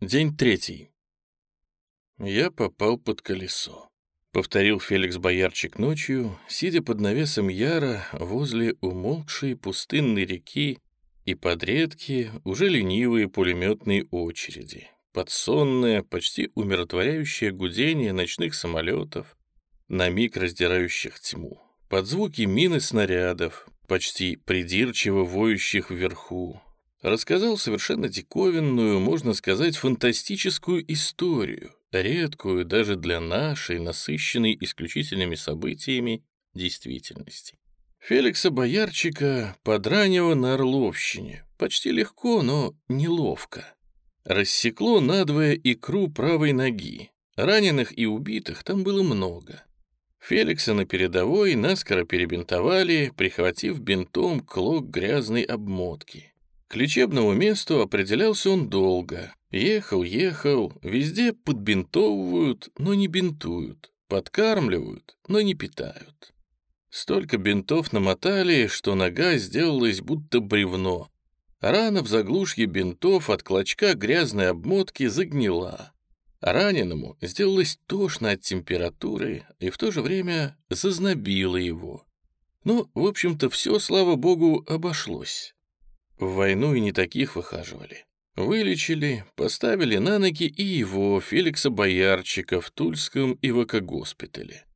День третий. Я попал под колесо. Повторил Феликс Боярчик ночью, сидя под навесом Яра возле умолкшей пустынной реки и под редкие, уже ленивые пулеметные очереди, под сонное, почти умиротворяющее гудение ночных самолетов, на миг раздирающих тьму, под звуки мин снарядов, почти придирчиво воющих вверху, рассказал совершенно диковинную, можно сказать, фантастическую историю, редкую даже для нашей, насыщенной исключительными событиями, действительности. Феликса Боярчика подранило на Орловщине, почти легко, но неловко. Рассекло надвое икру правой ноги. Раненых и убитых там было много. Феликса на передовой наскоро перебинтовали, прихватив бинтом клок грязной обмотки. К лечебному месту определялся он долго. Ехал, ехал, везде подбинтовывают, но не бинтуют, подкармливают, но не питают. Столько бинтов намотали, что нога сделалась будто бревно. Рана в заглушке бинтов от клочка грязной обмотки загнила. раненому сделалось тошно от температуры и в то же время зазнобило его. Ну, в общем-то, все, слава богу, обошлось. В войну и не таких выхаживали. Вылечили, поставили на ноги и его, Феликса Боярчика, в Тульском ИВК-госпитале.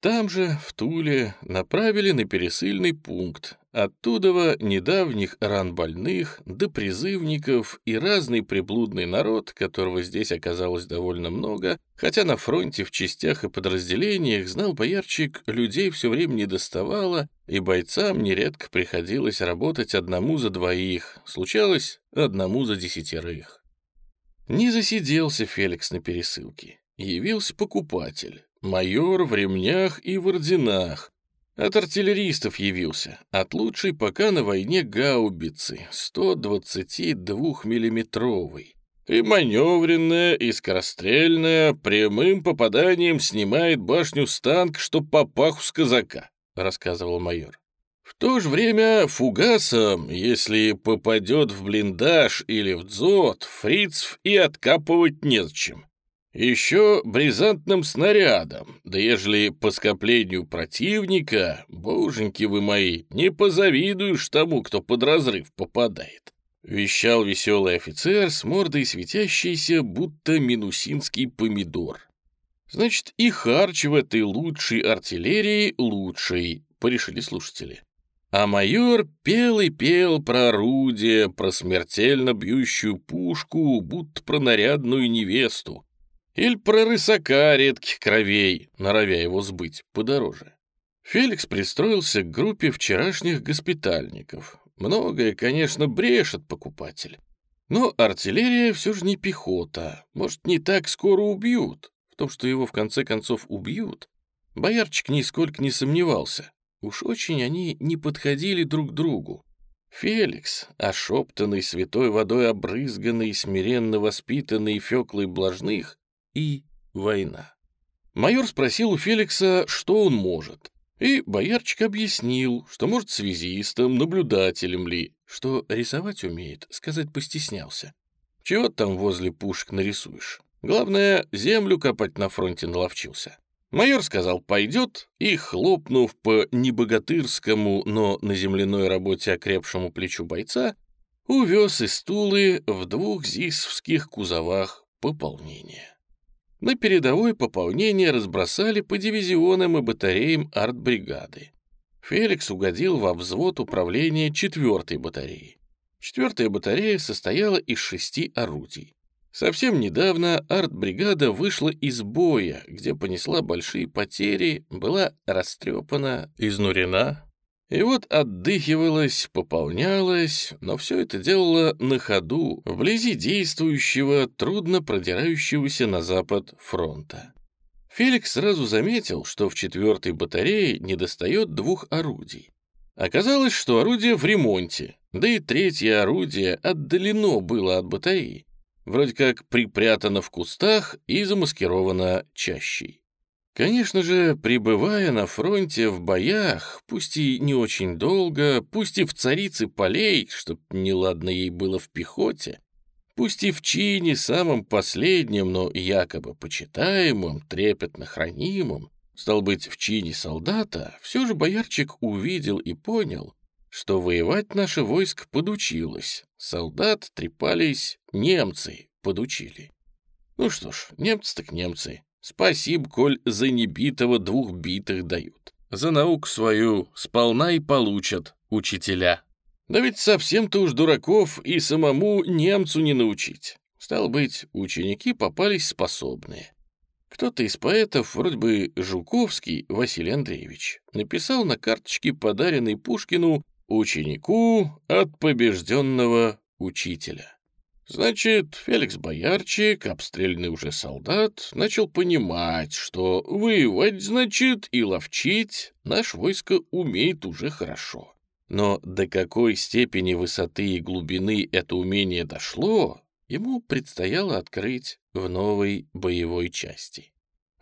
Там же, в Туле, направили на пересыльный пункт, Оттуда недавних ран больных, до призывников и разный приблудный народ, которого здесь оказалось довольно много, хотя на фронте в частях и подразделениях, знал боярчик, людей все время не доставало, и бойцам нередко приходилось работать одному за двоих, случалось одному за десятерых. Не засиделся Феликс на пересылке. Явился покупатель, майор в ремнях и в орденах, от артиллеристов явился, от лучшей пока на войне гаубицы, 122-миллиметровой. И маневренная, и скорострельная, прямым попаданием снимает башню с танк, что по паху с казака, рассказывал майор. В то же время фугасом, если попадет в блиндаж или в дзот, фрицев и откапывать незачем. Еще бризантным снарядом, да ежели по скоплению противника, боженьки вы мои, не позавидуешь тому, кто под разрыв попадает. Вещал веселый офицер с мордой светящейся, будто минусинский помидор. Значит, и харч в этой лучшей артиллерии лучший, порешили слушатели. А майор пел и пел про орудие, про смертельно бьющую пушку, будто про нарядную невесту, или про рысака редких кровей, норовя его сбыть подороже. Феликс пристроился к группе вчерашних госпитальников. Многое, конечно, брешет покупатель. Но артиллерия все же не пехота. Может, не так скоро убьют. В том, что его в конце концов убьют, боярчик нисколько не сомневался. Уж очень они не подходили друг другу. Феликс, ошептанный святой водой обрызганный, смиренно воспитанный Феклой Блажных, и война. Майор спросил у Феликса, что он может, и боярчик объяснил, что может связистом, наблюдателем ли, что рисовать умеет, сказать постеснялся. Чего там возле пушек нарисуешь? Главное, землю копать на фронте наловчился. Майор сказал «пойдет» и, хлопнув по небогатырскому, но на земляной работе окрепшему плечу бойца, увез из Тулы в двух зисовских кузовах пополнение. На передовой пополнение разбросали по дивизионам и батареям артбригады. Феликс угодил во взвод управления 4-й батареи. Четвертая батарея состояла из шести орудий. Совсем недавно артбригада вышла из боя, где понесла большие потери, была растрепана, изнурена, и вот отдыхивалась, пополнялась, но все это делала на ходу, вблизи действующего, трудно продирающегося на запад фронта. Феликс сразу заметил, что в четвертой батарее недостает двух орудий. Оказалось, что орудие в ремонте, да и третье орудие отдалено было от батареи, вроде как припрятано в кустах и замаскировано чащей. Конечно же, пребывая на фронте в боях, пусть и не очень долго, пусть и в царице полей, чтоб неладно ей было в пехоте, пусть и в чине самым последним, но якобы почитаемым, трепетно хранимым, стал быть, в чине солдата, все же боярчик увидел и понял, что воевать наше войско подучилось. Солдат трепались, немцы подучили. Ну что ж, немцы так немцы. Спасибо, коль за небитого двух битых дают. За науку свою сполна и получат учителя. Да ведь совсем-то уж дураков и самому немцу не научить. Стало быть, ученики попались способные. Кто-то из поэтов, вроде бы Жуковский Василий Андреевич, написал на карточке, подаренной Пушкину, ученику от побежденного учителя. Значит, Феликс Боярчик, обстрельный уже солдат, начал понимать, что воевать, значит, и ловчить наш войско умеет уже хорошо. Но до какой степени высоты и глубины это умение дошло, ему предстояло открыть в новой боевой части.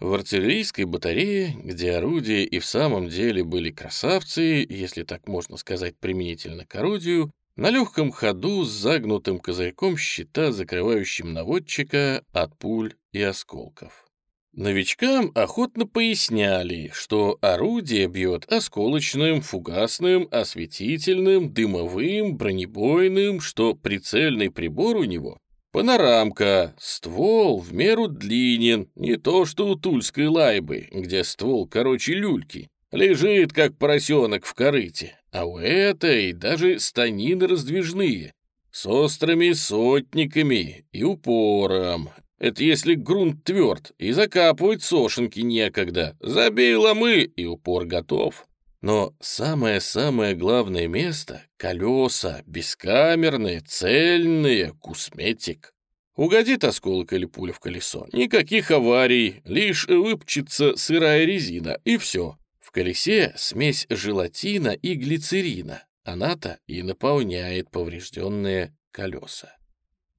В артиллерийской батарее, где орудия и в самом деле были красавцы, если так можно сказать применительно к орудию, на легком ходу с загнутым козырьком щита, закрывающим наводчика от пуль и осколков. Новичкам охотно поясняли, что орудие бьет осколочным, фугасным, осветительным, дымовым, бронебойным, что прицельный прибор у него — панорамка, ствол в меру длинен, не то что у тульской лайбы, где ствол короче люльки, лежит как поросенок в корыте, а у этой даже станины раздвижные, с острыми сотниками и упором. Это если грунт тверд, и закапывать сошенки некогда. Забила мы, и упор готов. Но самое-самое главное место — колеса, бескамерные, цельные, кусметик. Угодит осколок или пуля в колесо, никаких аварий, лишь выпчется сырая резина, и все колесе смесь желатина и глицерина. Она-то и наполняет поврежденные колеса.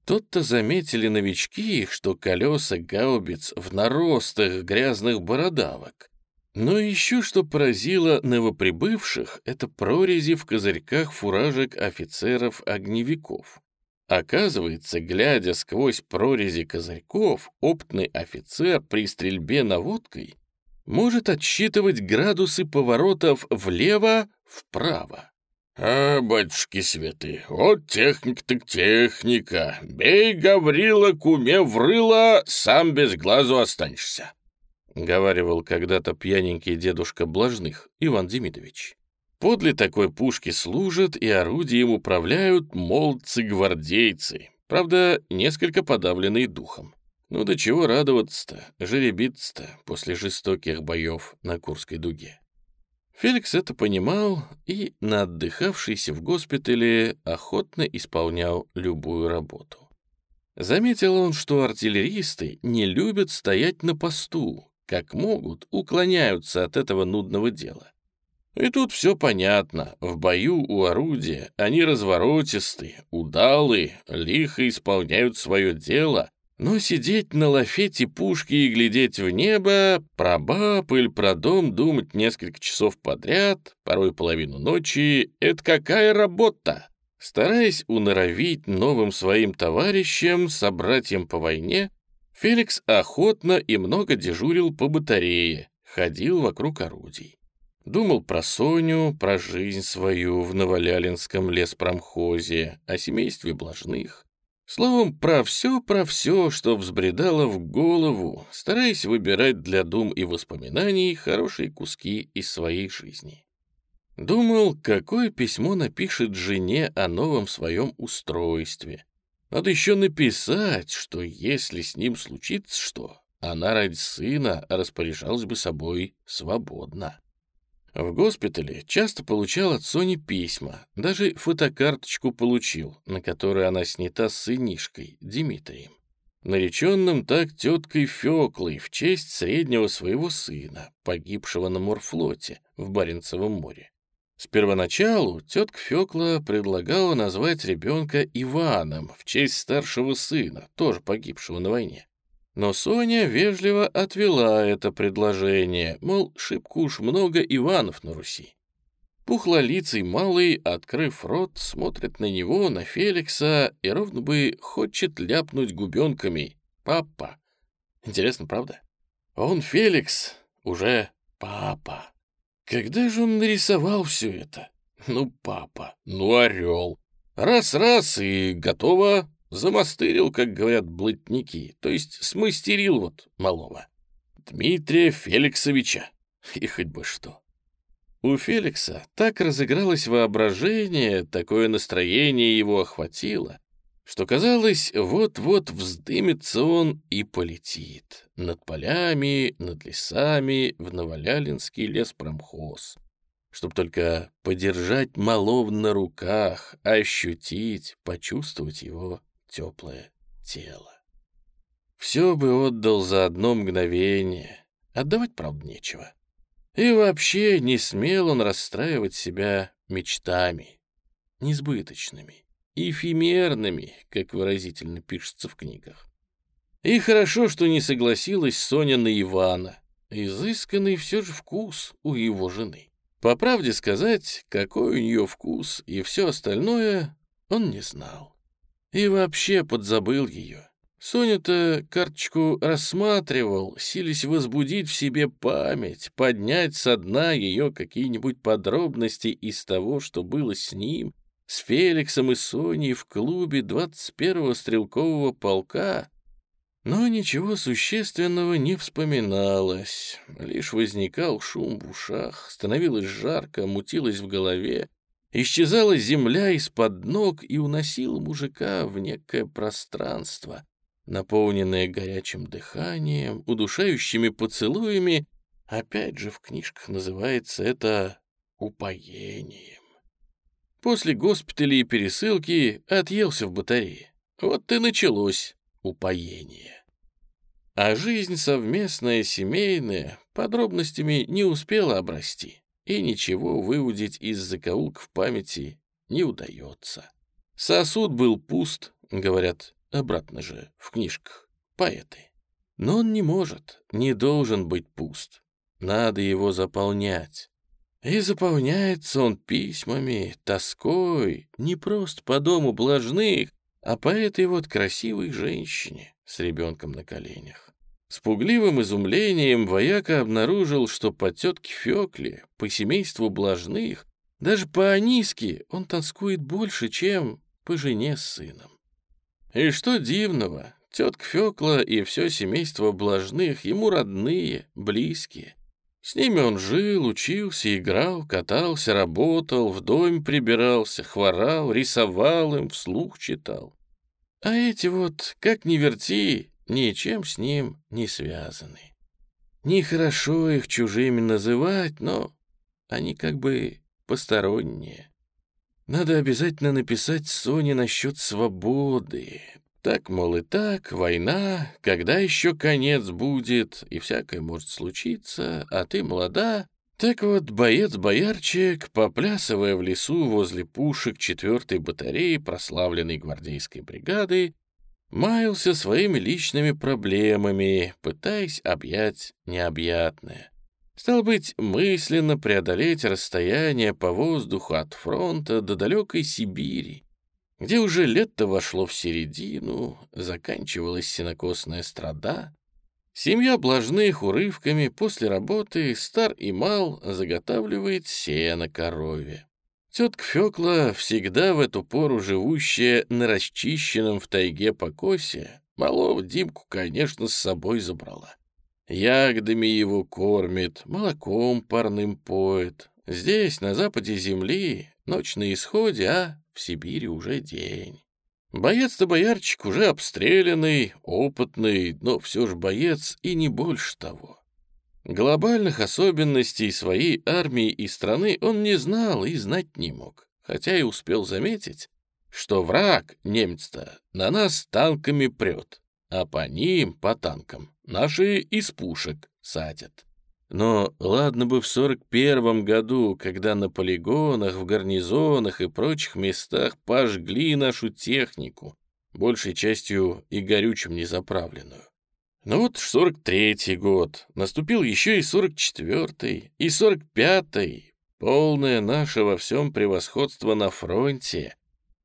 Тут-то заметили новички, что колеса гаубиц в наростах грязных бородавок. Но еще что поразило новоприбывших, это прорези в козырьках фуражек офицеров-огневиков. Оказывается, глядя сквозь прорези козырьков, опытный офицер при стрельбе наводкой может отсчитывать градусы поворотов влево-вправо. «А, батюшки святы, вот техник так техника. Бей, Гаврила, куме врыло, сам без глазу останешься», — говаривал когда-то пьяненький дедушка Блажных Иван Демидович. Подле такой пушки служат и орудием управляют молодцы-гвардейцы, правда, несколько подавленные духом. Ну до чего радоваться-то, жеребиться-то после жестоких боев на Курской дуге. Феликс это понимал и, на отдыхавшийся в госпитале, охотно исполнял любую работу. Заметил он, что артиллеристы не любят стоять на посту, как могут, уклоняются от этого нудного дела. И тут все понятно. В бою у орудия они разворотисты, удалы, лихо исполняют свое дело, но сидеть на лафете пушки и глядеть в небо, про баб или про дом думать несколько часов подряд, порой половину ночи — это какая работа? Стараясь уноровить новым своим товарищам, собратьям по войне, Феликс охотно и много дежурил по батарее, ходил вокруг орудий. Думал про Соню, про жизнь свою в Новолялинском леспромхозе, о семействе Блажных, Словом, про все, про все, что взбредало в голову, стараясь выбирать для дум и воспоминаний хорошие куски из своей жизни. Думал, какое письмо напишет жене о новом своем устройстве. Надо еще написать, что если с ним случится что, она ради сына распоряжалась бы собой свободно. В госпитале часто получал от Сони письма, даже фотокарточку получил, на которой она снята с сынишкой, Дмитрием. Нареченным так теткой Феклой в честь среднего своего сына, погибшего на морфлоте в Баренцевом море. С первоначалу тетка Фекла предлагала назвать ребенка Иваном в честь старшего сына, тоже погибшего на войне. Но Соня вежливо отвела это предложение, мол, шибко уж много Иванов на Руси. Пухлолицый малый, открыв рот, смотрит на него, на Феликса, и ровно бы хочет ляпнуть губенками. «Папа». Интересно, правда? Он, Феликс, уже папа. Когда же он нарисовал все это? Ну, папа, ну, орел. Раз-раз и готово. Замастырил, как говорят блатники, то есть смастерил вот малого. Дмитрия Феликсовича. И хоть бы что. У Феликса так разыгралось воображение, такое настроение его охватило, что казалось, вот-вот вздымется он и полетит над полями, над лесами, в Новолялинский леспромхоз, чтоб только подержать малов на руках, ощутить, почувствовать его теплое тело. Все бы отдал за одно мгновение, отдавать, правда, нечего. И вообще не смел он расстраивать себя мечтами, несбыточными, эфемерными, как выразительно пишется в книгах. И хорошо, что не согласилась Соня на Ивана. Изысканный все же вкус у его жены. По правде сказать, какой у нее вкус и все остальное, он не знал. И вообще подзабыл ее. Соня-то карточку рассматривал, сились возбудить в себе память, поднять со дна ее какие-нибудь подробности из того, что было с ним, с Феликсом и Соней в клубе 21-го стрелкового полка. Но ничего существенного не вспоминалось, лишь возникал шум в ушах, становилось жарко, мутилось в голове, исчезала земля из-под ног и уносила мужика в некое пространство, наполненное горячим дыханием, удушающими поцелуями, опять же в книжках называется это упоением. После госпиталя и пересылки отъелся в батарее. Вот и началось упоение. А жизнь совместная, семейная, подробностями не успела обрасти, и ничего выудить из закоулков памяти не удается. Сосуд был пуст, говорят, Обратно же, в книжках, поэты. Но он не может, не должен быть пуст. Надо его заполнять. И заполняется он письмами, тоской, не просто по дому блажных, а по этой вот красивой женщине с ребенком на коленях. С пугливым изумлением вояка обнаружил, что по тетке Фекле, по семейству блажных, даже по Аниске он тоскует больше, чем по жене с сыном. И что дивного, тетка Фёкла и все семейство блажных ему родные, близкие. С ними он жил, учился, играл, катался, работал, в доме прибирался, хворал, рисовал им, вслух читал. А эти вот, как ни верти, ничем с ним не связаны. Нехорошо их чужими называть, но они как бы посторонние. Надо обязательно написать Соне насчет свободы. Так, мол, и так, война, когда еще конец будет, и всякое может случиться, а ты молода. Так вот, боец-боярчик, поплясывая в лесу возле пушек четвертой батареи прославленной гвардейской бригады, маялся своими личными проблемами, пытаясь объять необъятное. Стал быть, мысленно преодолеть расстояние по воздуху от фронта до далекой Сибири, где уже лето вошло в середину, заканчивалась сенокосная страда. Семья блажных урывками после работы стар и мал заготавливает сено корове. Тетка Фёкла, всегда в эту пору живущая на расчищенном в тайге покосе, малого Димку, конечно, с собой забрала. Ягодами его кормит, молоком парным поет. Здесь, на западе земли, ночь на исходе, а в Сибири уже день. Боец-то боярчик уже обстрелянный, опытный, но все же боец и не больше того. Глобальных особенностей своей армии и страны он не знал и знать не мог, хотя и успел заметить, что враг, немец-то, на нас танками прет, а по ним, по танкам, наши из пушек садят. Но ладно бы в сорок первом году, когда на полигонах, в гарнизонах и прочих местах пожгли нашу технику, большей частью и горючим незаправленную. Но вот сорок третий год, наступил еще и сорок четвертый, и сорок пятый. полное наше во всем превосходство на фронте,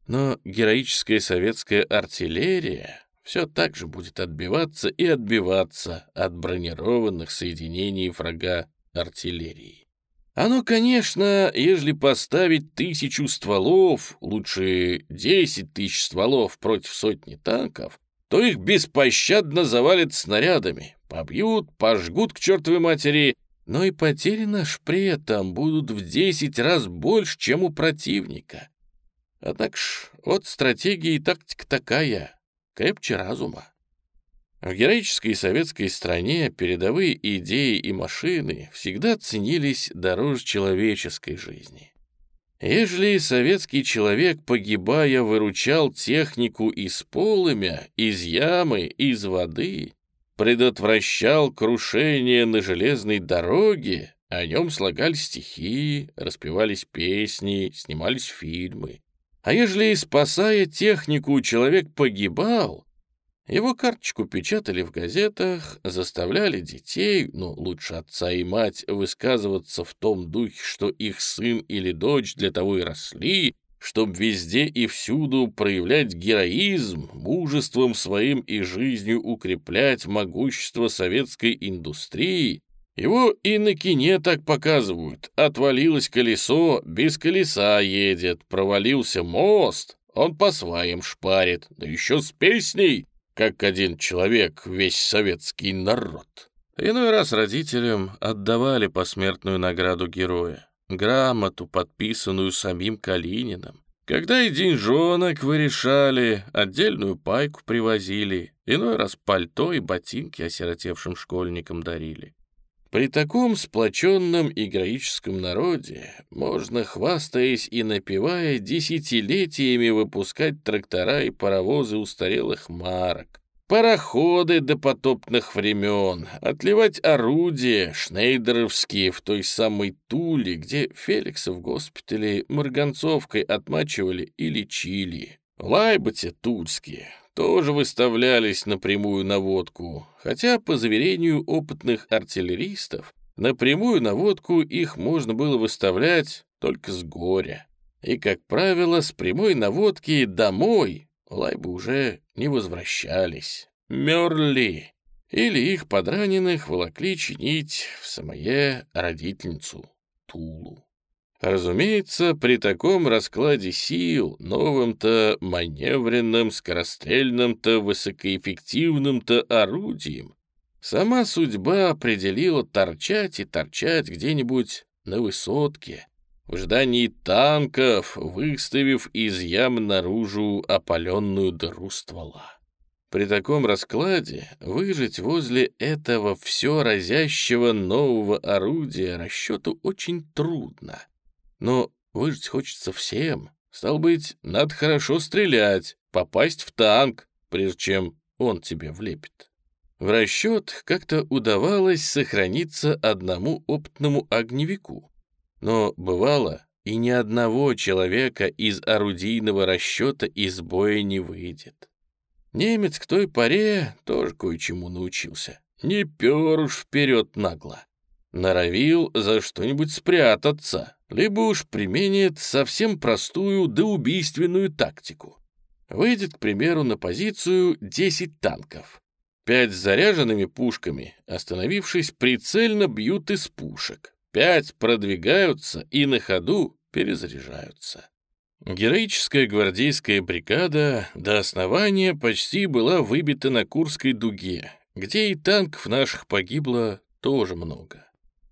но героическая советская артиллерия все так же будет отбиваться и отбиваться от бронированных соединений врага артиллерии. Оно, конечно, ежели поставить тысячу стволов, лучше десять тысяч стволов против сотни танков, то их беспощадно завалят снарядами, побьют, пожгут к чертовой матери, но и потери наш при этом будут в десять раз больше, чем у противника. Однако ж, вот стратегия и тактика такая, крепче разума. В героической советской стране передовые идеи и машины всегда ценились дороже человеческой жизни. Ежели советский человек, погибая, выручал технику из полымя, из ямы, из воды, предотвращал крушение на железной дороге, о нем слагали стихи, распевались песни, снимались фильмы. А ежели, спасая технику, человек погибал, его карточку печатали в газетах, заставляли детей, ну, лучше отца и мать, высказываться в том духе, что их сын или дочь для того и росли, чтобы везде и всюду проявлять героизм, мужеством своим и жизнью укреплять могущество советской индустрии, его и на кине так показывают. Отвалилось колесо, без колеса едет, провалился мост, он по своим шпарит, да еще с песней, как один человек весь советский народ. Иной раз родителям отдавали посмертную награду героя, грамоту, подписанную самим Калининым. Когда и деньжонок вы решали, отдельную пайку привозили, иной раз пальто и ботинки осиротевшим школьникам дарили. При таком сплоченном и героическом народе можно, хвастаясь и напевая, десятилетиями выпускать трактора и паровозы устарелых марок, пароходы до потопных времен, отливать орудия шнейдеровские в той самой Туле, где Феликса в госпитале марганцовкой отмачивали и лечили, лайбате тульские, тоже выставлялись на водку, хотя, по заверению опытных артиллеристов, на водку их можно было выставлять только с горя. И, как правило, с прямой наводки домой лайбы уже не возвращались, мерли, или их подраненных волокли чинить в самое родительницу Тулу. Разумеется, при таком раскладе сил, новым-то маневренным, скорострельным-то, высокоэффективным-то орудием, сама судьба определила торчать и торчать где-нибудь на высотке, в ожидании танков, выставив из ям наружу опаленную дыру ствола. При таком раскладе выжить возле этого все разящего нового орудия расчету очень трудно. Но выжить хочется всем. Стал быть, надо хорошо стрелять, попасть в танк, прежде чем он тебе влепит. В расчет как-то удавалось сохраниться одному опытному огневику. Но бывало, и ни одного человека из орудийного расчета из боя не выйдет. Немец к той поре тоже кое-чему научился. Не пер уж вперед нагло. Норовил за что-нибудь спрятаться, либо уж применит совсем простую да убийственную тактику. Выйдет, к примеру, на позицию 10 танков. Пять с заряженными пушками, остановившись, прицельно бьют из пушек. Пять продвигаются и на ходу перезаряжаются. Героическая гвардейская бригада до основания почти была выбита на Курской дуге, где и танков наших погибло тоже много.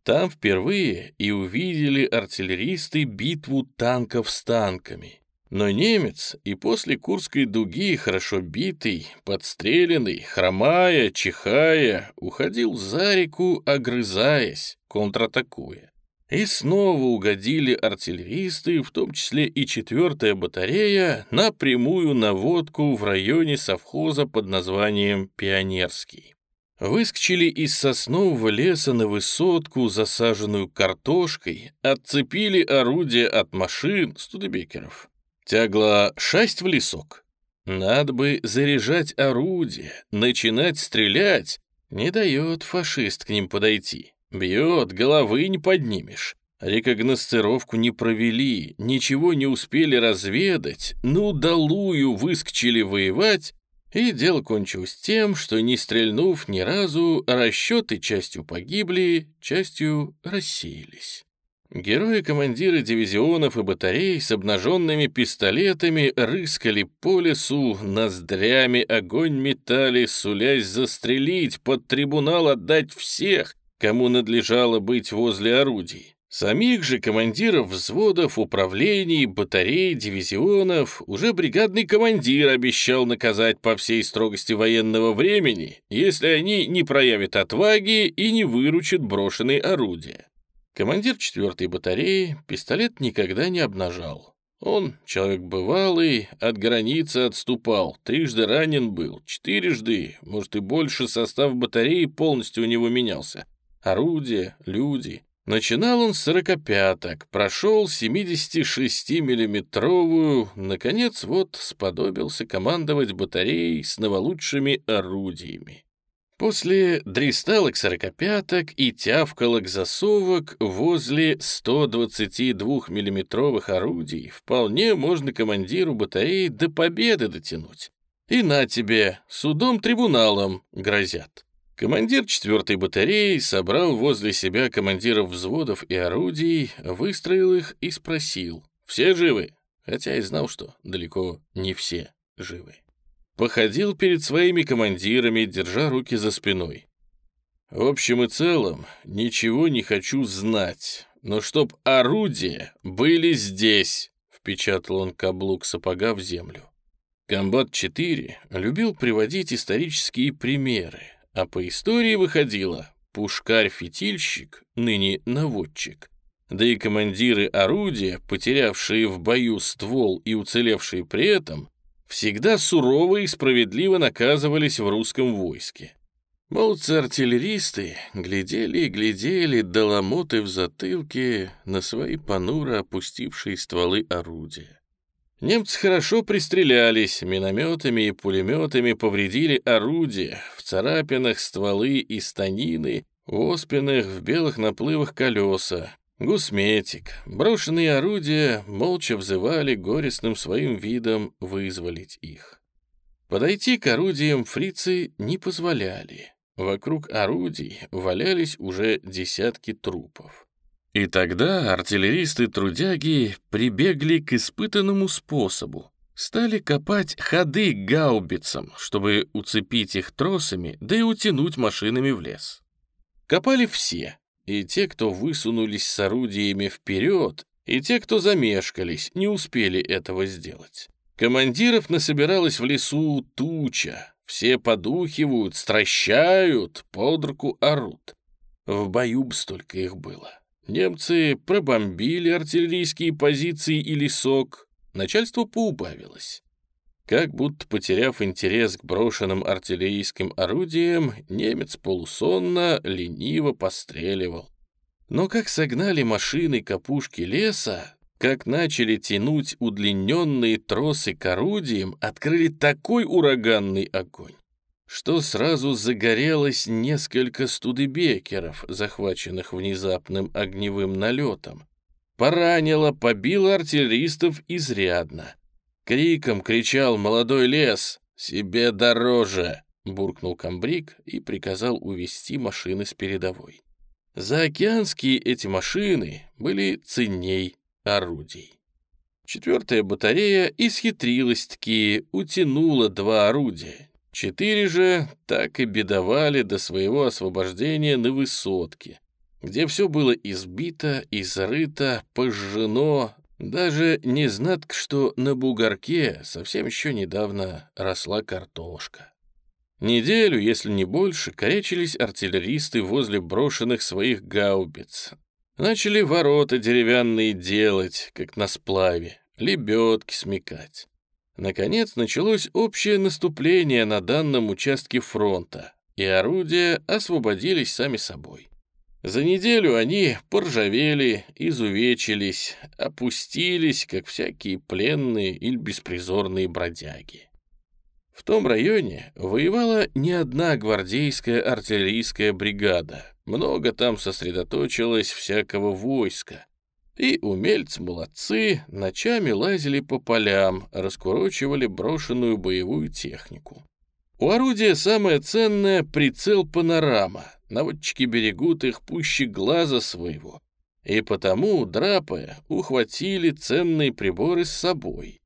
Там впервые и увидели артиллеристы битву танков с танками. Но немец и после Курской дуги, хорошо битый, подстреленный, хромая, чихая, уходил за реку, огрызаясь, контратакуя. И снова угодили артиллеристы, в том числе и четвертая батарея, на прямую наводку в районе совхоза под названием «Пионерский». Выскочили из соснового леса на высотку, засаженную картошкой, отцепили орудие от машин студебекеров. Тягла шасть в лесок. Надо бы заряжать орудие, начинать стрелять. Не дает фашист к ним подойти. Бьет, головы не поднимешь. Рекогносцировку не провели, ничего не успели разведать, ну, долую выскочили воевать, и дело кончилось тем, что, не стрельнув ни разу, расчеты частью погибли, частью рассеялись. Герои-командиры дивизионов и батарей с обнаженными пистолетами рыскали по лесу, ноздрями огонь метали, сулясь застрелить, под трибунал отдать всех, кому надлежало быть возле орудий. Самих же командиров взводов, управлений, батарей, дивизионов уже бригадный командир обещал наказать по всей строгости военного времени, если они не проявят отваги и не выручат брошенные орудия. Командир 4-й батареи пистолет никогда не обнажал. Он, человек бывалый, от границы отступал, трижды ранен был, четырежды, может и больше состав батареи полностью у него менялся. Орудия, люди, Начинал он с сорокопяток, прошел 76-миллиметровую, наконец вот сподобился командовать батареей с новолучшими орудиями. После дристалок сорокопяток и тявкалок засовок возле 122-миллиметровых орудий вполне можно командиру батареи до победы дотянуть. И на тебе, судом-трибуналом грозят. Командир 4-й батареи собрал возле себя командиров взводов и орудий, выстроил их и спросил, все живы? Хотя и знал, что далеко не все живы. Походил перед своими командирами, держа руки за спиной. В общем и целом, ничего не хочу знать, но чтоб орудия были здесь, впечатал он каблук сапога в землю. Комбат-4 любил приводить исторические примеры, а по истории выходило пушкарь-фитильщик, ныне наводчик. Да и командиры орудия, потерявшие в бою ствол и уцелевшие при этом, всегда сурово и справедливо наказывались в русском войске. Молодцы-артиллеристы глядели и глядели доломоты в затылке на свои понуро опустившие стволы орудия. Немцы хорошо пристрелялись, минометами и пулеметами повредили орудия, в царапинах стволы и станины, в оспинах в белых наплывах колеса. Гусметик, брошенные орудия молча взывали горестным своим видом вызволить их. Подойти к орудиям фрицы не позволяли. Вокруг орудий валялись уже десятки трупов. И тогда артиллеристы-трудяги прибегли к испытанному способу. Стали копать ходы гаубицам, чтобы уцепить их тросами, да и утянуть машинами в лес. Копали все, и те, кто высунулись с орудиями вперед, и те, кто замешкались, не успели этого сделать. Командиров насобиралось в лесу туча, все подухивают, стращают, под руку орут. В бою б столько их было. Немцы пробомбили артиллерийские позиции и лесок. Начальство поубавилось. Как будто потеряв интерес к брошенным артиллерийским орудиям, немец полусонно, лениво постреливал. Но как согнали машины к опушке леса, как начали тянуть удлиненные тросы к орудиям, открыли такой ураганный огонь, что сразу загорелось несколько студебекеров, захваченных внезапным огневым налетом. Поранило, побило артиллеристов изрядно. Криком кричал молодой лес «Себе дороже!» буркнул комбриг и приказал увести машины с передовой. Заокеанские эти машины были ценней орудий. Четвертая батарея исхитрилась-таки, утянула два орудия, Четыре же так и бедовали до своего освобождения на высотке, где все было избито, изрыто, пожжено, даже не знатк, что на бугорке совсем еще недавно росла картошка. Неделю, если не больше, корячились артиллеристы возле брошенных своих гаубиц. Начали ворота деревянные делать, как на сплаве, лебедки смекать. Наконец началось общее наступление на данном участке фронта, и орудия освободились сами собой. За неделю они поржавели, изувечились, опустились, как всякие пленные или беспризорные бродяги. В том районе воевала не одна гвардейская артиллерийская бригада, много там сосредоточилось всякого войска, И умельцы молодцы, ночами лазили по полям, раскурочивали брошенную боевую технику. У орудия самое ценное — прицел-панорама. Наводчики берегут их пуще глаза своего. И потому, драпая, ухватили ценные приборы с собой.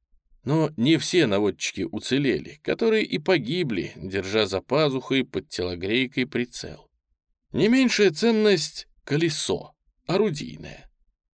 Но не все наводчики уцелели, которые и погибли, держа за пазухой под телогрейкой прицел. Не меньшая ценность — колесо, орудийное.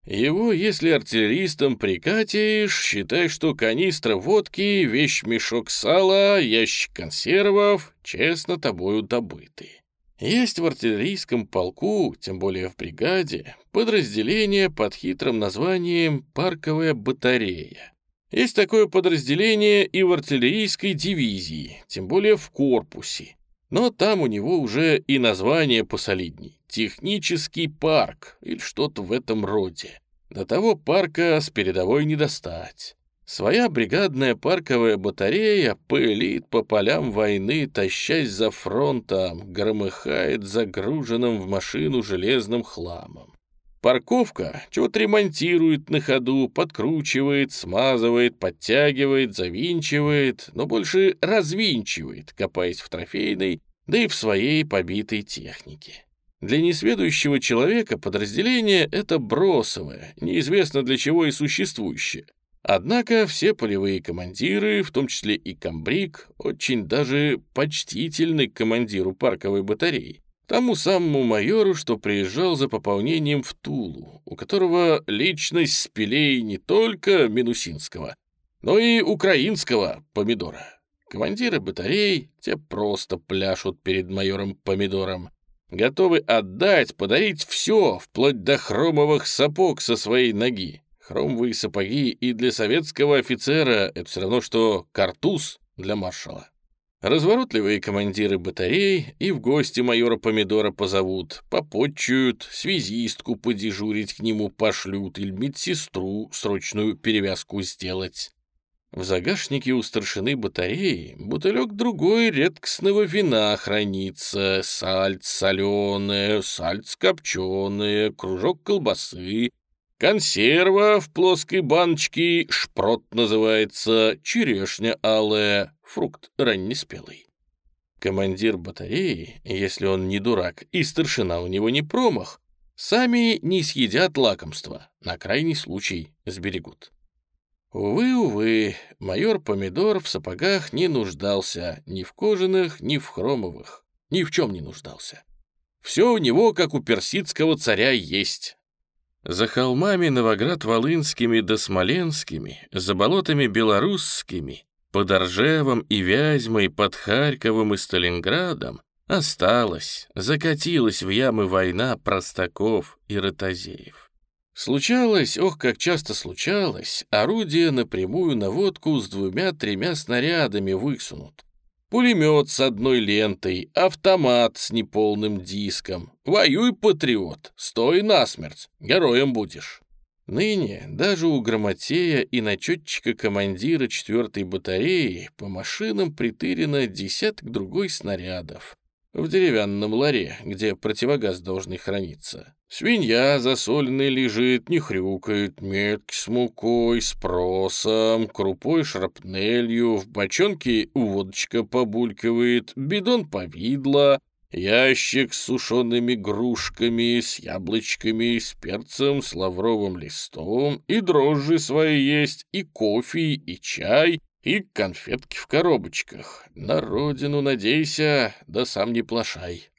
Его, если артиллеристам прикатишь, считай, что канистра водки, вещь-мешок сала, ящик консервов, честно тобою добыты. Есть в артиллерийском полку, тем более в бригаде, подразделение под хитрым названием «Парковая батарея». Есть такое подразделение и в артиллерийской дивизии, тем более в корпусе. Но там у него уже и название посолидней — технический парк или что-то в этом роде. До того парка с передовой не достать. Своя бригадная парковая батарея пылит по полям войны, тащась за фронтом, громыхает загруженным в машину железным хламом. Парковка что-то ремонтирует на ходу, подкручивает, смазывает, подтягивает, завинчивает, но больше развинчивает, копаясь в трофейной, да и в своей побитой технике. Для несведущего человека подразделение — это бросовое, неизвестно для чего и существующее. Однако все полевые командиры, в том числе и комбриг, очень даже почтительны к командиру парковой батареи, тому самому майору, что приезжал за пополнением в Тулу, у которого личность спилей не только Минусинского, но и украинского помидора. Командиры батарей, те просто пляшут перед майором Помидором, готовы отдать, подарить все, вплоть до хромовых сапог со своей ноги. Хромовые сапоги и для советского офицера — это все равно, что картуз для маршала. Разворотливые командиры батарей и в гости майора Помидора позовут, попотчуют, связистку подежурить к нему пошлют или медсестру срочную перевязку сделать. В загашнике у старшины батареи бутылек другой редкостного вина хранится, сальц соленое, сальц копченое, кружок колбасы, консерва в плоской баночке, шпрот называется, черешня алая, фрукт раннеспелый. Командир батареи, если он не дурак и старшина у него не промах, сами не съедят лакомства, на крайний случай сберегут. Увы, увы, майор Помидор в сапогах не нуждался, ни в кожаных, ни в хромовых, ни в чем не нуждался. Все у него, как у персидского царя, есть. За холмами Новоград-Волынскими да Смоленскими, за болотами Белорусскими, под Оржевом и Вязьмой, под Харьковом и Сталинградом осталась, закатилась в ямы война простаков и ротозеев. Случалось, ох, как часто случалось, орудие напрямую наводку с двумя-тремя снарядами высунут. Пулемет с одной лентой, автомат с неполным диском. Воюй, патриот, стой насмерть, героем будешь. Ныне даже у грамотея и начетчика командира 4-й батареи по машинам притырено десяток другой снарядов. В деревянном ларе, где противогаз должен храниться. Свинья засоленная лежит, не хрюкает, метки с мукой, с просом, крупой шрапнелью, в бочонке водочка побулькивает, бидон повидло, ящик с сушеными грушками, с яблочками, с перцем, с лавровым листом, и дрожжи свои есть, и кофе, и чай, и конфетки в коробочках. На родину надейся, да сам не плашай.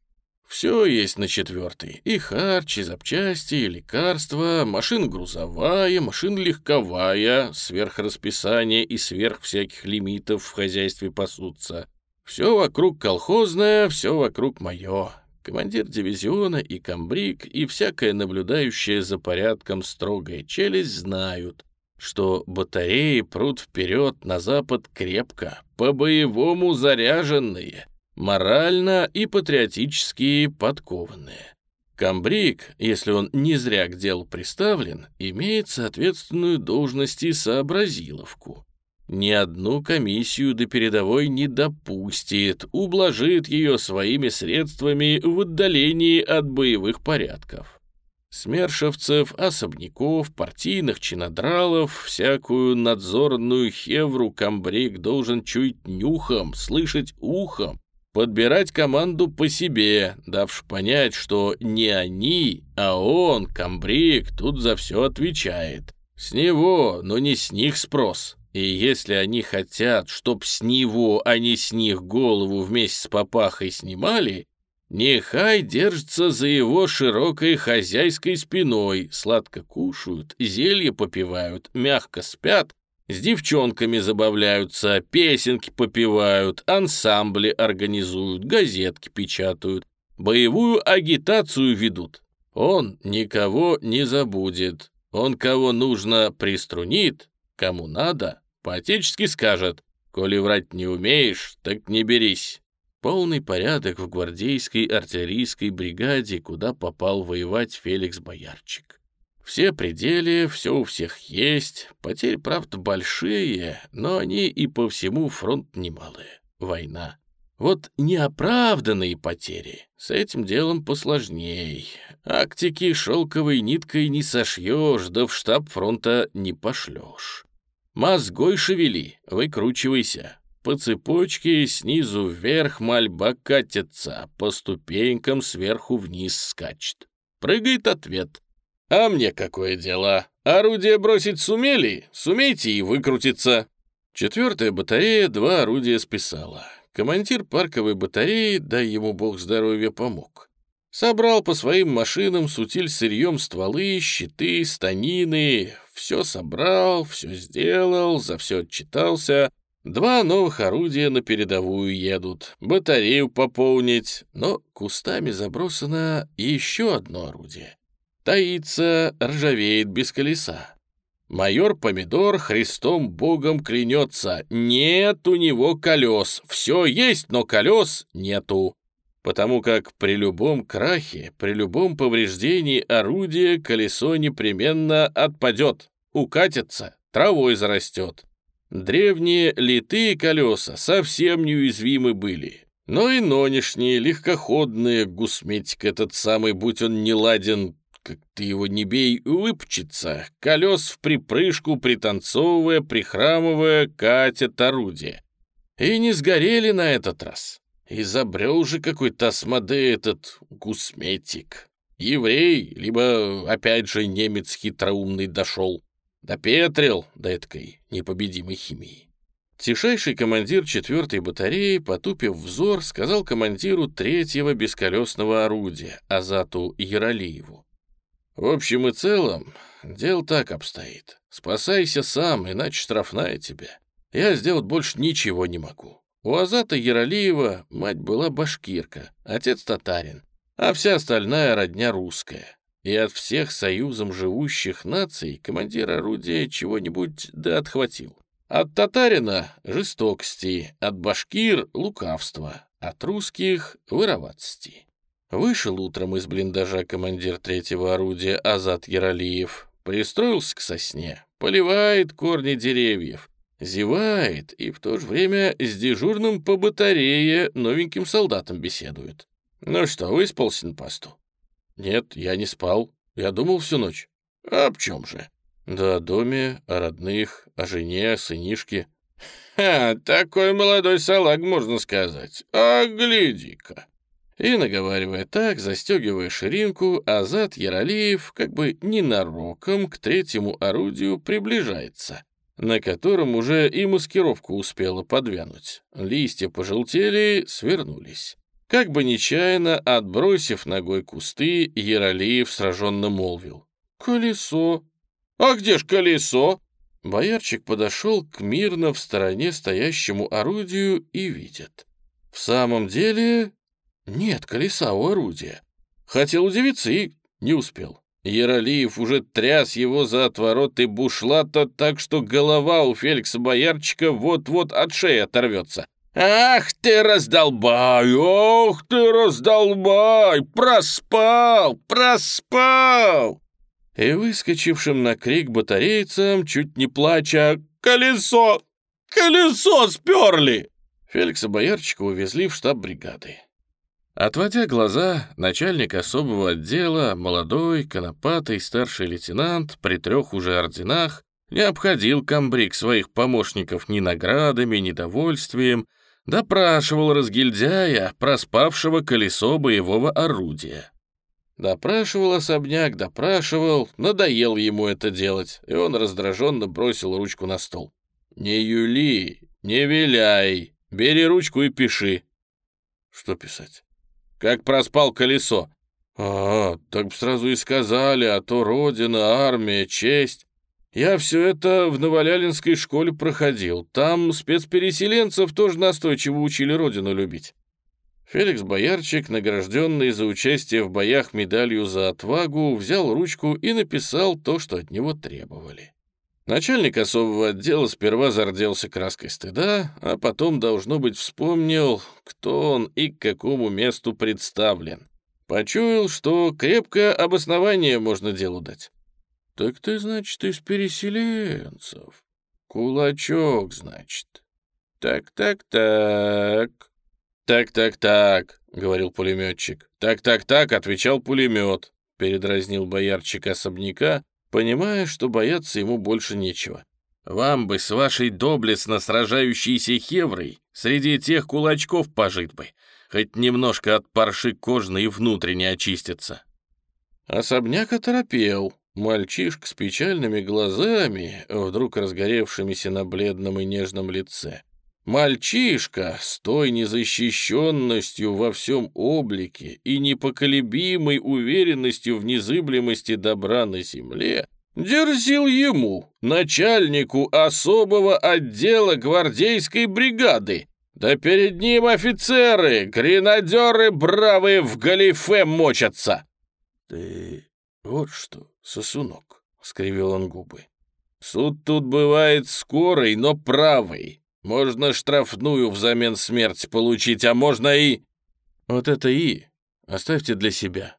Все есть на четвертый. И харчи, запчасти, и лекарства, машина грузовая, машина легковая, сверх расписания и сверх всяких лимитов в хозяйстве пасутся. Все вокруг колхозное, все вокруг мое. Командир дивизиона и комбриг, и всякая наблюдающая за порядком строгая челюсть знают, что батареи прут вперед на запад крепко, по-боевому заряженные — морально и патриотически подкованные. Камбрик, если он не зря к делу приставлен, имеет соответственную должность и сообразиловку. Ни одну комиссию до передовой не допустит, ублажит ее своими средствами в отдалении от боевых порядков. Смершевцев, особняков, партийных чинодралов, всякую надзорную хевру комбриг должен чуять нюхом, слышать ухом, подбирать команду по себе, давши понять, что не они, а он, комбриг, тут за все отвечает. С него, но не с них спрос. И если они хотят, чтоб с него, а не с них голову вместе с папахой снимали, нехай держатся за его широкой хозяйской спиной, сладко кушают, зелье попивают, мягко спят, с девчонками забавляются, песенки попивают, ансамбли организуют, газетки печатают, боевую агитацию ведут. Он никого не забудет. Он кого нужно приструнит, кому надо, по-отечески скажет, «Коли врать не умеешь, так не берись». Полный порядок в гвардейской артиллерийской бригаде, куда попал воевать Феликс Боярчик. Все пределы, все у всех есть, потери, правда, большие, но они и по всему фронт немалые. Война. Вот неоправданные потери, с этим делом посложней. Актики шелковой ниткой не сошьешь, да в штаб фронта не пошлешь. Мозгой шевели, выкручивайся. По цепочке снизу вверх мольба катится, по ступенькам сверху вниз скачет. Прыгает ответ. А мне какое дело? Орудие бросить сумели? Сумейте и выкрутиться. Четвертая батарея два орудия списала. Командир парковой батареи, дай ему бог здоровья, помог. Собрал по своим машинам с утиль сырьем стволы, щиты, станины. Все собрал, все сделал, за все отчитался. Два новых орудия на передовую едут, батарею пополнить, но кустами забросано еще одно орудие. Таится, ржавеет без колеса. Майор Помидор Христом Богом клянется, нет у него колес, все есть, но колес нету. Потому как при любом крахе, при любом повреждении орудия колесо непременно отпадет, укатится, травой зарастет. Древние литые колеса совсем неуязвимы были, но и нынешние легкоходные гусметик этот самый, будь он не ладен, как ты его не бей, выпчется, колес в припрыжку, пританцовывая, прихрамывая, катят орудие. И не сгорели на этот раз. Изобрел же какой-то осмоде этот гусметик. Еврей, либо, опять же, немец хитроумный дошел. Допетрил до этой непобедимой химии. Тишайший командир четвертой батареи, потупив взор, сказал командиру третьего бесколесного орудия, Азату Яролиеву. В общем и целом, дело так обстоит. Спасайся сам, иначе штрафная тебя. Я сделать больше ничего не могу. У Азата Яролиева мать была башкирка, отец татарин, а вся остальная родня русская. И от всех союзом живущих наций командир орудия чего-нибудь да отхватил. От татарина — жестокости, от башкир — лукавства, от русских — вороватости. Вышел утром из блиндажа командир третьего орудия Азат Яролиев, пристроился к сосне, поливает корни деревьев, зевает и в то же время с дежурным по батарее новеньким солдатом беседует. «Ну что, выспался на посту?» «Нет, я не спал. Я думал всю ночь». «А об чем же?» «Да о доме, о родных, о жене, о сынишке». «Ха, такой молодой салаг, можно сказать. А гляди-ка!» И, наговаривая так, застегивая ширинку, Азат Яролеев как бы ненароком к третьему орудию приближается, на котором уже и маскировка успела подвянуть. Листья пожелтели, свернулись. Как бы нечаянно, отбросив ногой кусты, Яролеев сраженно молвил. «Колесо! А где ж колесо?» Боярчик подошел к мирно в стороне стоящему орудию и видит. В самом деле нет колеса у орудия. Хотел удивиться и не успел. Яролиев уже тряс его за отвороты бушлата так, что голова у Феликса Боярчика вот-вот от шеи оторвется. «Ах ты, раздолбай! Ох ты, раздолбай! Проспал! Проспал!» И выскочившим на крик батарейцам, чуть не плача, «Колесо! Колесо сперли!» Феликса Боярчика увезли в штаб бригады. Отводя глаза, начальник особого отдела, молодой, конопатый старший лейтенант при трех уже орденах, не обходил комбриг своих помощников ни наградами, ни довольствием, допрашивал разгильдяя, проспавшего колесо боевого орудия. Допрашивал особняк, допрашивал, надоел ему это делать, и он раздраженно бросил ручку на стол. «Не юли, не виляй, бери ручку и пиши». «Что писать?» Как проспал колесо. А, так сразу и сказали, а то родина, армия, честь. Я все это в Новолялинской школе проходил. Там спецпереселенцев тоже настойчиво учили родину любить. Феликс Боярчик, награжденный за участие в боях медалью за отвагу, взял ручку и написал то, что от него требовали. Начальник особого отдела сперва зарделся краской стыда, а потом, должно быть, вспомнил, кто он и к какому месту представлен. Почуял, что крепкое обоснование можно делу дать. «Так ты, значит, из переселенцев. Кулачок, значит. Так-так-так. Так-так-так», — говорил пулеметчик. «Так-так-так», — отвечал пулемет. Передразнил боярчик особняка, понимая, что бояться ему больше нечего. «Вам бы с вашей доблестно сражающейся хеврой среди тех кулачков пожить бы, хоть немножко от парши кожной и внутренне очиститься». Особняк оторопел. Мальчишка с печальными глазами, вдруг разгоревшимися на бледном и нежном лице. Мальчишка с той незащищенностью во всем облике и непоколебимой уверенностью в незыблемости добра на земле дерзил ему, начальнику особого отдела гвардейской бригады. Да перед ним офицеры, гренадеры бравые в галифе мочатся. — Ты вот что, сосунок, — скривил он губы. — Суд тут бывает скорый, но правый. Можно штрафную взамен смерть получить, а можно и... Вот это и оставьте для себя.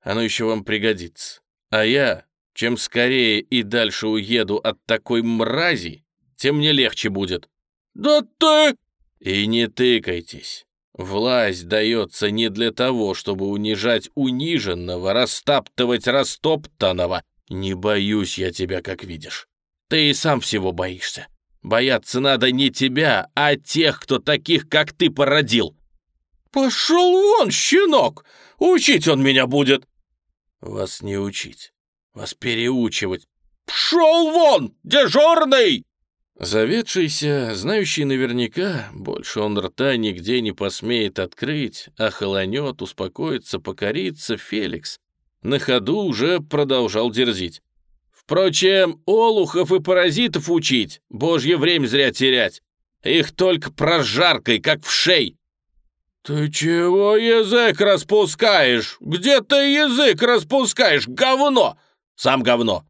Оно еще вам пригодится. А я, чем скорее и дальше уеду от такой мрази, тем мне легче будет. Да ты... И не тыкайтесь. Власть дается не для того, чтобы унижать униженного, растаптывать растоптанного. Не боюсь я тебя, как видишь. Ты и сам всего боишься. Бояться надо не тебя, а тех, кто таких, как ты, породил. Пошел вон, щенок! Учить он меня будет. Вас не учить, вас переучивать. Пшел вон, дежурный! Заведшийся, знающий наверняка, больше он рта нигде не посмеет открыть, охолонет, успокоится, покорится, Феликс на ходу уже продолжал дерзить. Впрочем, олухов и паразитов учить, божье время зря терять. Их только прожаркой, как в шей. «Ты чего язык распускаешь? Где ты язык распускаешь, говно? Сам говно!»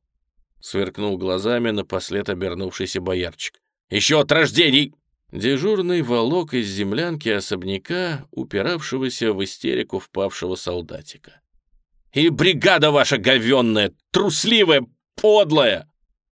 Сверкнул глазами напослед обернувшийся боярчик. «Еще от рождений!» Дежурный волок из землянки особняка, упиравшегося в истерику впавшего солдатика. «И бригада ваша говенная, трусливая, подлая!»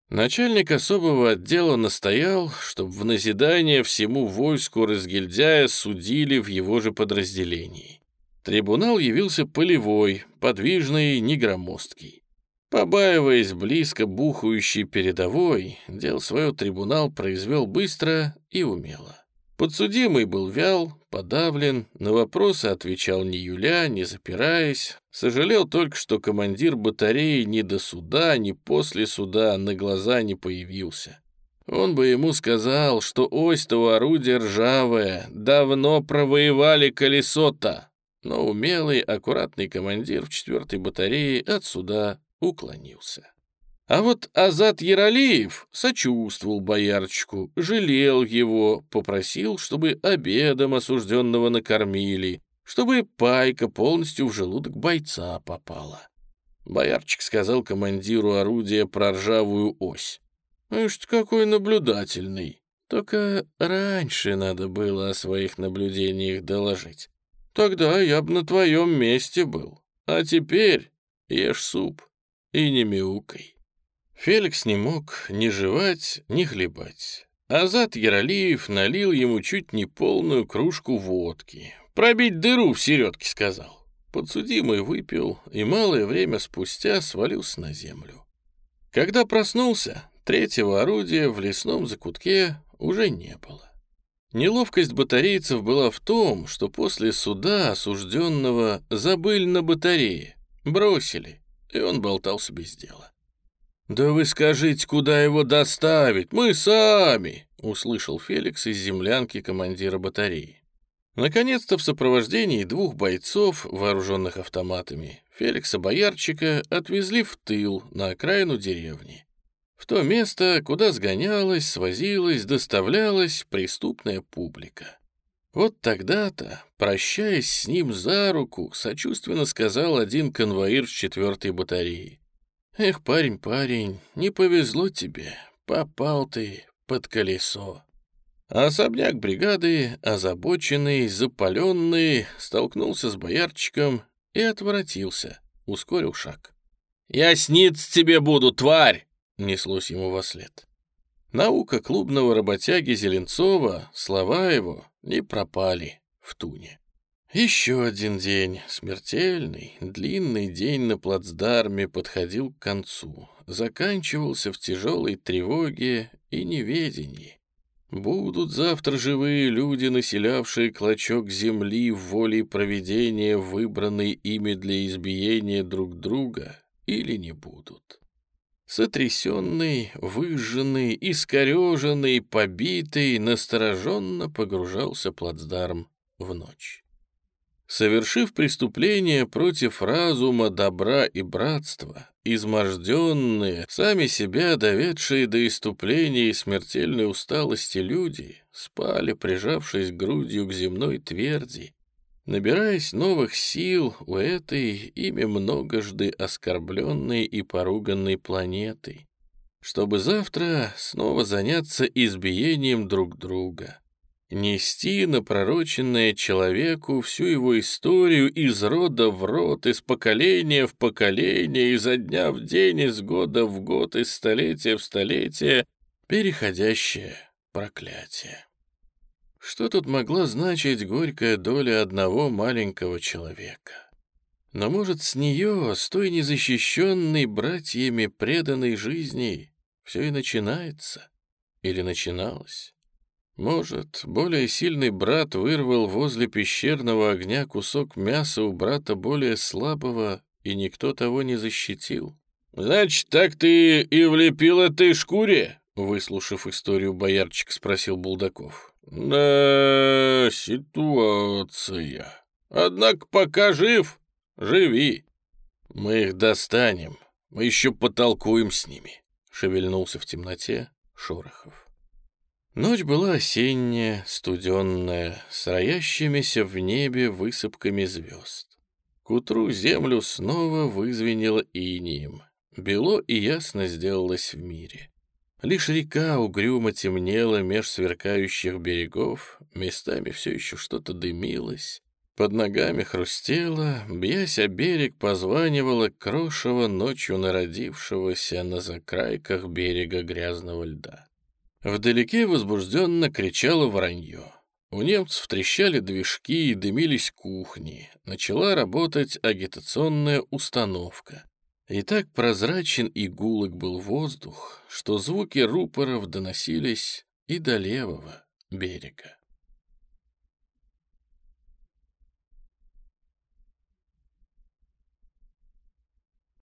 Начальник особого отдела настоял, чтобы в назидание всему войску разгильдяя судили в его же подразделении. Трибунал явился полевой, подвижный, негромоздкий. Побаиваясь близко бухающей передовой, дел свое трибунал произвел быстро и умело. Подсудимый был вял, подавлен, на вопросы отвечал ни юля, не запираясь, сожалел только, что командир батареи ни до суда, ни после суда на глаза не появился. Он бы ему сказал, что ось-то у орудия ржавая, давно провоевали колесо-то. Но умелый, аккуратный командир в четвертой батарее от суда уклонился. А вот Азат Яралиев сочувствовал боярчику, жалел его, попросил, чтобы обедом осужденного накормили, чтобы пайка полностью в желудок бойца попала. Боярчик сказал командиру орудия про ржавую ось. «Ишь ты какой наблюдательный! Только раньше надо было о своих наблюдениях доложить. Тогда я бы на твоем месте был. А теперь ешь суп и не мяукай». Феликс не мог ни жевать, ни хлебать. Азат Яролиев налил ему чуть не полную кружку водки, Пробить дыру в середке, сказал. Подсудимый выпил и малое время спустя свалился на землю. Когда проснулся, третьего орудия в лесном закутке уже не было. Неловкость батарейцев была в том, что после суда осужденного забыли на батарее, бросили, и он болтался без дела. «Да вы скажите, куда его доставить? Мы сами!» — услышал Феликс из землянки командира батареи. Наконец-то в сопровождении двух бойцов, вооруженных автоматами, Феликса Боярчика отвезли в тыл на окраину деревни. В то место, куда сгонялась, свозилась, доставлялась преступная публика. Вот тогда-то, прощаясь с ним за руку, сочувственно сказал один конвоир с четвертой батареи. «Эх, парень, парень, не повезло тебе, попал ты под колесо». Особняк бригады, озабоченный, запаленный, столкнулся с боярчиком и отворотился, ускорил шаг. «Я сниться тебе буду, тварь!» — неслось ему во след. Наука клубного работяги Зеленцова, слова его не пропали в туне. Еще один день, смертельный, длинный день на плацдарме подходил к концу, заканчивался в тяжелой тревоге и неведении. Будут завтра живые люди, населявшие клочок земли в воле проведения, выбранной ими для избиения друг друга, или не будут? Сотрясенный, выжженный, искореженный, побитый, настороженно погружался плацдарм в ночь. Совершив преступление против разума, добра и братства, изможденные, сами себя доведшие до иступления и смертельной усталости люди, спали, прижавшись грудью к земной тверди, набираясь новых сил у этой ими многожды оскорбленной и поруганной планеты, чтобы завтра снова заняться избиением друг друга — нести напророченное человеку всю его историю из рода в род, из поколения в поколение, изо дня в день, из года в год, из столетия в столетие, переходящее проклятие. Что тут могла значить горькая доля одного маленького человека? Но, может, с нее, с той незащищенной братьями преданной жизни, все и начинается? Или начиналось? Может, более сильный брат вырвал возле пещерного огня кусок мяса у брата более слабого, и никто того не защитил? «Значит, так ты и влепил этой шкуре?» Выслушав историю, боярчик спросил Булдаков. «Да, ситуация. Однако пока жив, живи. Мы их достанем, мы еще потолкуем с ними», — шевельнулся в темноте Шорохов. Ночь была осенняя, студенная, с роящимися в небе высыпками звезд. К утру землю снова вызвенело инием. Бело и ясно сделалось в мире. Лишь река угрюмо темнела меж сверкающих берегов, местами все еще что-то дымилось, под ногами хрустело, бьясь о берег, позванивало крошево ночью народившегося на закрайках берега грязного льда. Вдалеке возбужденно кричало воронье. У немцев трещали движки и дымились кухни. Начала работать агитационная установка. И так прозрачен и гулок был воздух, что звуки рупоров доносились и до левого берега.